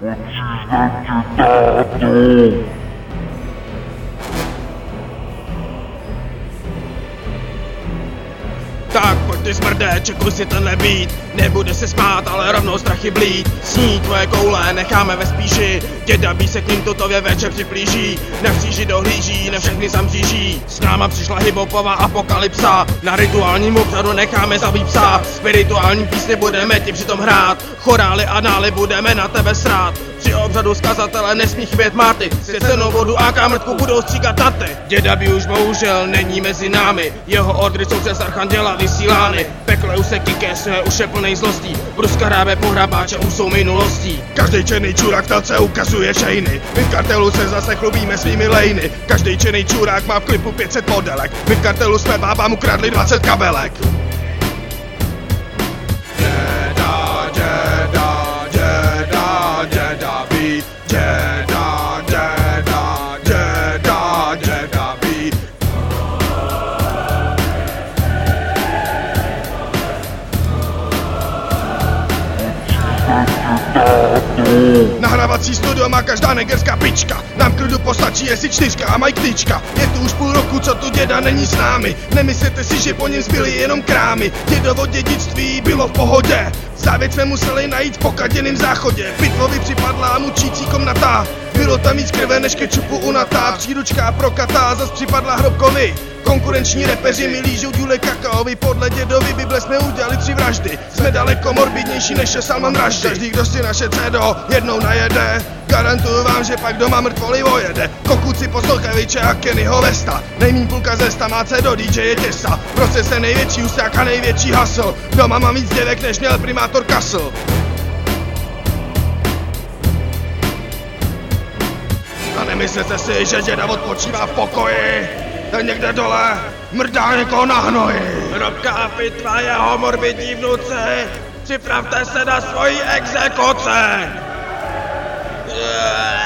What you want to do? Tak pojď ty smrdé, čekuj si tenhle být. Nebude se smát, ale rovnou strachy blít. Sní tvoje koule, necháme ve spíši. Děda bí se k ním tutově večer připlíží Na kříži dohlíží, na všechny zamříží. S náma přišla hibopová apokalypsa. Na rituálním obřadu necháme zabít psa. Spirituální písně budeme ti přitom hrát. Chorály a nály budeme na tebe srát při obřadu zkazatele nesmí chybět Marty Svěcenou vodu a kámrtku budou stříkat taty. Děda by už bohužel není mezi námi. Jeho ordry jsou přes Archanděla vysílány. Pekle už se kiké své už je plnej zlostí. Bruska hrábe pohrabáče už jsou minulostí Každý černý čurák telce ukazuje šejny My v kartelu se zase chlubíme svými lejny. Každý černý čurák má v klipu 500 modelek. My v kartelu jsme bábám ukradli 20 kabelek ví Děda, děda, děda, děda ví Nahrávací studio má každá negerská pička. Nám klidu postačí, jestli čtyřka a mají kníčka Je tu už půl roku, co tu děda není s námi. Nemyslete si, že po něm zbyly jenom krámy. Dědovo dědictví bylo v pohodě Závěť jsme museli najít pokaděným záchodě. Pitvovi připadla mučící komnata Bylo tam víc krve než kečupu unatá Příručka prokatá, zas připadla hrobkovi. Konkurenční repeři mi lížou důle kakaovi. Podle dědovi Bible jsme udělali tři vraždy. Jsme daleko morbidnější než je Salman Rushdie. Každý, kdo si naše cedo jednou najede Garantuju vám, že pak doma mrtvoli vojede Kokuci poslouchaviče a Kennyho Vesta Nejmín půlka zesta má do DJ je těsa. Prostě se největší usák a největší hasl Doma mám víc děvek, než měl primátor Kasl A nemyslete si, že děda odpočívá v pokoji. Ten někde dole mrdá někoho na hnoji. Robka a pitva jeho morbidní vnuce Připravte se na svoji exekuce. Yeah.